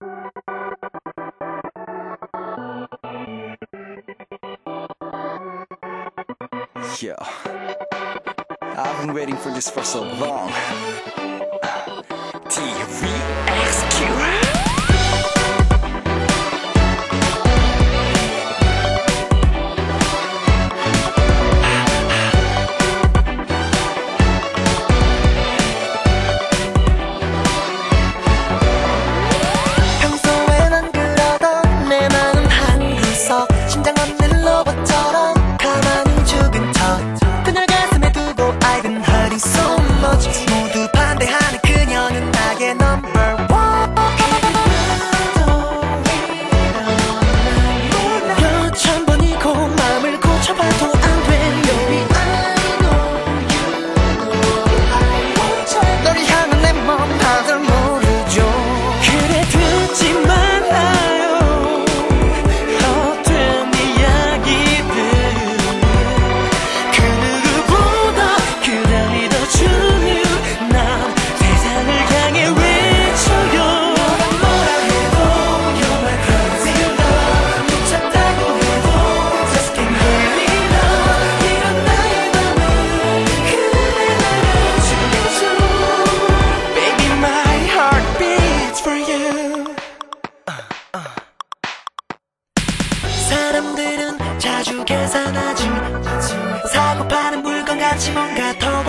Yo, I've been waiting for this for so long. TVXQ. 자주 계산하지 사고 파는 물건 같이 뭔가 더